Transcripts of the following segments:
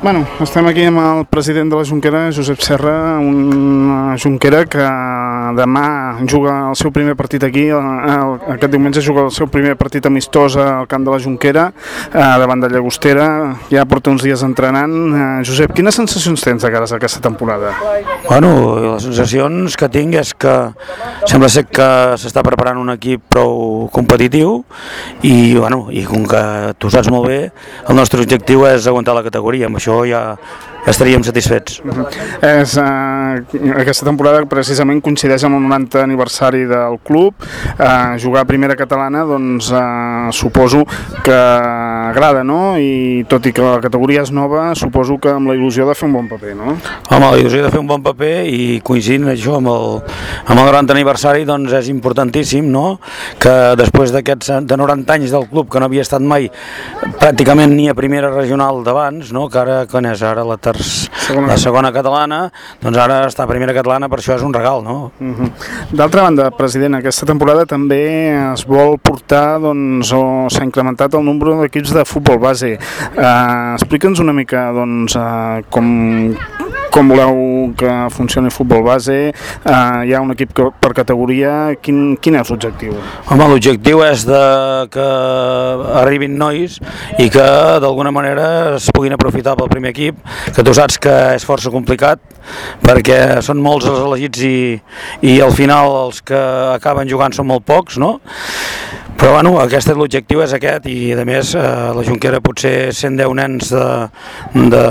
Bueno, estem aquí amb el president de la Junquera, Josep Serra, una Junquera que demà juga el seu primer partit aquí, el, aquest diumenge juga el seu primer partit amistós al camp de la Junquera, eh, davant de Llagostera, ja porta uns dies entrenant. Eh, Josep, quines sensacions tens de cares a aquesta temporada? Bueno, les sensacions que tinc és que sembla ser que s'està preparant un equip prou competitiu i, bueno, i com que tu saps molt bé, el nostre objectiu és aguantar la categoria, amb això això ja, estaríem satisfets. Uh -huh. és, uh, aquesta temporada precisament coincideix amb el 90 aniversari del club. Uh, jugar a primera catalana, doncs uh, suposo que agrada, no? I tot i que la categoria és nova, suposo que amb la il·lusió de fer un bon paper, no? Home, la il·lusió de fer un bon paper i coincidint això amb el, amb el 90 aniversari, doncs és importantíssim, no? Que després d'aquests de 90 anys del club, que no havia estat mai pràcticament ni a primera regional d'abans, no? Que ara que és ara la, terç, segona. la segona catalana, doncs ara està a primera catalana, per això és un regal, no? Uh -huh. D'altra banda, president, aquesta temporada també es vol portar, doncs, o s'ha incrementat el nombre d'equips de futbol base. Uh, Explica'ns una mica, doncs, uh, com com voleu que funcioni el futbol base, eh, hi ha un equip que, per categoria, quin, quin és l'objectiu? Home, l'objectiu és de que arribin nois i que d'alguna manera es puguin aprofitar pel primer equip, que tu saps que és força complicat perquè són molts els elegits i, i al final els que acaben jugant són molt pocs, no? Però bueno, aquest l'objectiu és aquest i a més eh, la Junquera potser 110 nens de, de,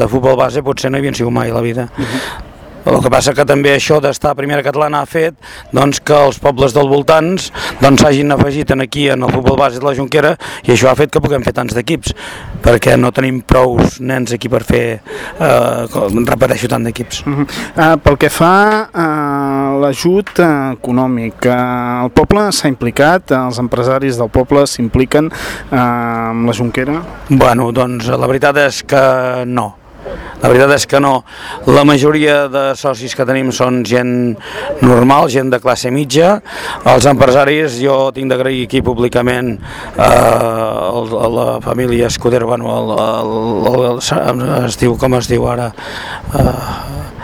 de futbol base potser no hi havien sigut mai a la vida. Uh -huh. El que passa que també això d'estar a primera catalana ha fet doncs, que els pobles del voltants doncs, s'hagin doncs, afegit en aquí en el futbol base de la Junquera i això ha fet que puguem fer tants d'equips perquè no tenim prous nens aquí per fer, eh, repeteixo, tant d'equips. Uh -huh. uh, pel que fa a uh, l'ajut econòmic, uh, el poble s'ha implicat, uh, els empresaris del poble s'impliquen uh, amb la Junquera? Bueno, doncs la veritat és que no la veritat és que no. La majoria de socis que tenim són gent normal, gent de classe mitja. Els empresaris, jo tinc d'agrair aquí públicament eh, a la família Escuder, bueno, el, el, el, el, es diu, com es diu ara? Eh,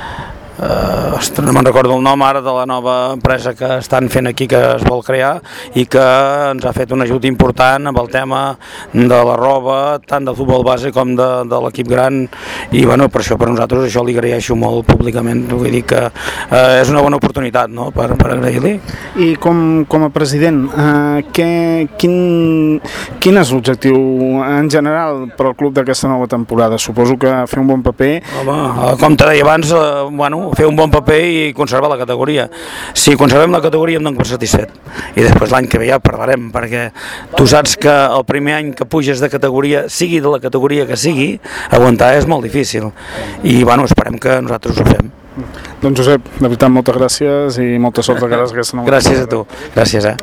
eh, no me'n recordo el nom ara de la nova empresa que estan fent aquí que es vol crear i que ens ha fet un ajut important amb el tema de la roba tant de futbol base com de, de l'equip gran i bueno, per això per nosaltres això li agraeixo molt públicament vull dir que eh, és una bona oportunitat no? per, per agrair-li I com, com a president eh, què, quin, quin és l'objectiu en general per al club d'aquesta nova temporada? Suposo que fer un bon paper Home, com te deia abans eh, bueno, fer un bon paper i conservar la categoria. Si conservem la categoria em dono per satisfet. I després l'any que ve ja parlarem, perquè tu saps que el primer any que puges de categoria, sigui de la categoria que sigui, aguantar és molt difícil. I bueno, esperem que nosaltres ho fem. Doncs Josep, de veritat moltes gràcies i molta sort de cares a aquesta nova Gràcies a tu, gràcies eh.